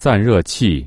散热器